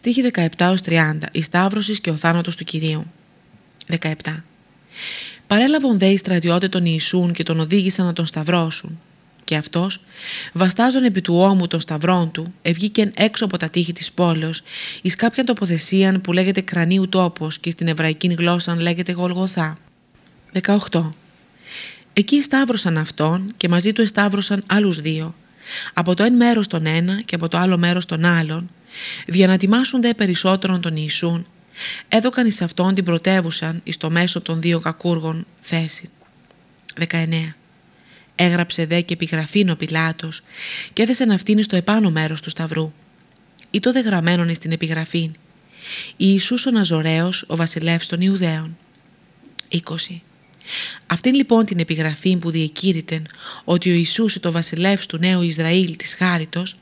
Στίχη 17-30 Η Σταύρωσης και ο θάνατος του Κυρίου 17 Παρέλαβον δε οι στρατιώτες τον Ιησούν και τον οδήγησαν να τον σταυρώσουν. Και αυτός, βαστάζον επί του ώμου των σταυρών του, ευγήκεν έξω από τα τείχη της πόλεως, εις κάποια τοποθεσία που λέγεται κρανίου τόπος και στην εβραϊκή γλώσσα λέγεται Γολγοθά. 18. Εκεί σταύρωσαν αυτόν και μαζί του εσταύρωσαν άλλους δύο, από το ένα μέρος τον ένα και από το άλλο μέρος τον άλλον, για να τιμάσουν δε περισσότερον τον Ιησούν, έδωκαν εις αυτόν την πρωτεύουσαν εις το μέσο των δύο κακούργων θέση. 19. Έγραψε δε και επιγραφήν ο Πιλάτος και έθεσε αυτήν στο επάνω μέρος του σταυρού. Ή το δε γραμμένον εις την επιγραφήν. Ιησούς ο Ναζωραίος, ο βασιλεύς των Ιουδαίων. 20. Αυτήν λοιπόν την επιγραφή που διεκήρυτεν ότι ο Ιησούς το βασιλεύς του νέου Ισραήλ της Χάριτος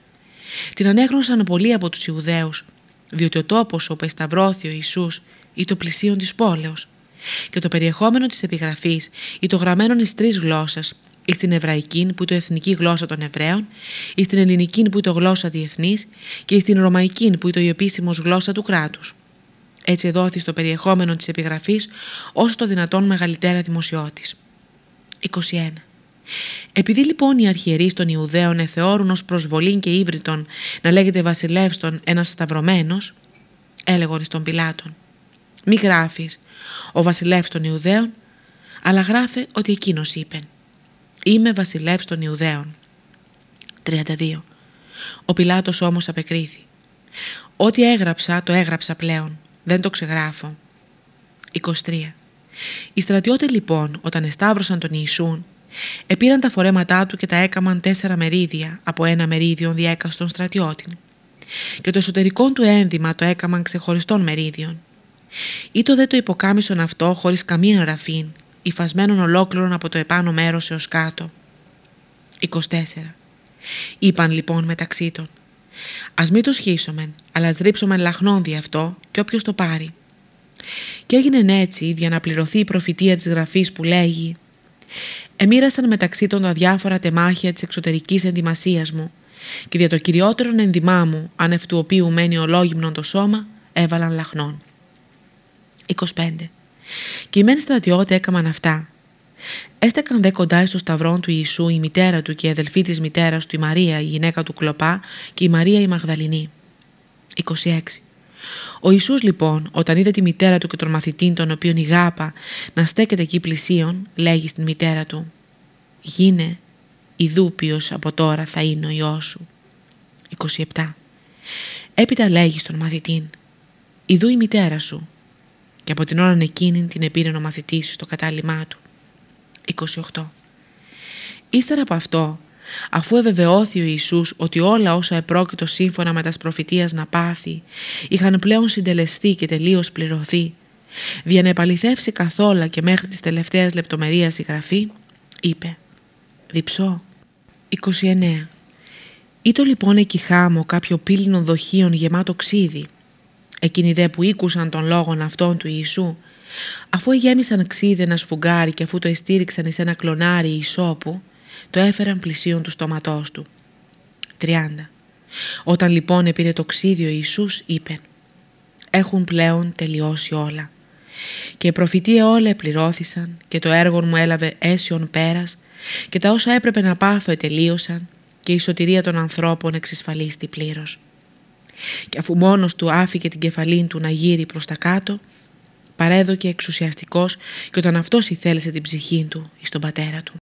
την ανέγνωσαν πολλοί από τους Ιουδαίους διότι ο τόπος όπου εσταυρώθη ο Ιησούς ή το πλησίον της πόλεως και το περιεχόμενο της επιγραφής ή το γραμμένο εις τρεις γλώσσες ή στην εβραϊκή που είναι το εθνική γλώσσα των Εβραίων, ή στην ελληνική που είναι το γλώσσα διεθνής και στην ρωμαϊκή που είναι το η επίσημος γλώσσα του κράτους. Έτσι δόθη στο περιεχόμενο της επιγραφής όσο το δυνατόν μεγαλύτερα δημοσιότης. 21. Επειδή λοιπόν οι αρχιερείς των Ιουδαίων εθεώρουν ως προσβολή και ύβριτον να λέγεται βασιλεύστον ένας σταυρωμένος, έλεγον εις τον Πιλάτων. Μη γράφεις ο βασιλεύς των Ιουδαίων, αλλά γράφε ότι εκείνος είπε «Είμαι βασιλεύς των Ιουδαίων». 32. Ο Πιλάτος όμως απεκρίθη «Ό,τι έγραψα το έγραψα πλέον, δεν το ξεγράφω». 23. Οι στρατιώτες λοιπόν όταν εσταύρωσαν τον Ιησούν Επήραν τα φορέματά του και τα έκαμαν τέσσερα μερίδια από ένα μερίδιο διέκαστον στρατιώτη. Και το εσωτερικό του ένδυμα το έκαμαν ξεχωριστών μερίδιων. Ήτο δε το υποκάμισον αυτό χωρίς καμία ραφήν, υφασμένον ολόκληρον από το επάνω μέρος έως κάτω. 24. Είπαν λοιπόν μεταξύ των «Ας μην το σχίσομεν, αλλά ας ρίψομεν λαχνόν δι' αυτό και όποιος το πάρει». Και έγινε έτσι για να πληρωθεί η προφητεία της γραφής που λέγει εμοίρασαν μεταξύ των τα διάφορα τεμάχια της εξωτερικής ενδυμασίας μου και δια το κυριότερον ενδυμά μου, αν αυτού οποίου μένει ολόγυμνον το σώμα, έβαλαν λαχνών. 25. Και οι μεν στρατιώτες έκαναν αυτά. Έστεκαν δε κοντά στο σταυρό του Ιησού η μητέρα του και η αδελφή της μητέρας του η Μαρία, η γυναίκα του Κλοπά και η Μαρία η Μαγδαληνή. 26. Ο Ιησούς λοιπόν όταν είδε τη μητέρα του και τον μαθητή τον οποίον η γάπα να στέκεται εκεί πλησίον λέγει στην μητέρα του «Γίνε, ιδούπιος από τώρα θα είναι ο Υιός σου». 27. Έπειτα λέγει στον μαθητή «Ιδού η μητέρα σου» και από την ώρα εκείνη την επήρε ο μαθητής στο κατάλημά του. 28. Ύστερα από αυτό αφού ευεβαιώθη ο Ιησούς ότι όλα όσα επρόκειτο σύμφωνα με τα προφητείας να πάθει είχαν πλέον συντελεστεί και τελείως πληρωθεί, για να επαληθεύσει καθόλου και μέχρι τις τελευταίες λεπτομερίες η γραφή, είπε «Διψώ». 29. Ήτο λοιπόν εκεί χάμω κάποιο πύλινο δοχείων γεμάτο ξύδι. Εκείνοι δε που ήκουσαν τον λόγον αυτών του Ιησού, αφού γέμισαν ξύδι ένα σφουγγάρι και αφού το εστήριξαν εις ένα κλονάρι ισόπου, το έφεραν πλησίον του στόματός του. 30. Όταν λοιπόν επήρε το ξύδιο Ιησούς είπε «Έχουν πλέον τελειώσει όλα και η προφητεία όλα επληρώθησαν και το έργο μου έλαβε αίσιον πέρας και τα όσα έπρεπε να πάθω ετελείωσαν και η σωτηρία των ανθρώπων εξισφαλίστη πλήρως. Και αφού μόνος του άφηκε την κεφαλή του να γύρει προς τα κάτω, παρέδωκε εξουσιαστικός και όταν αυτός ηθέλεσε την ψυχή του εις τον πατέρα του.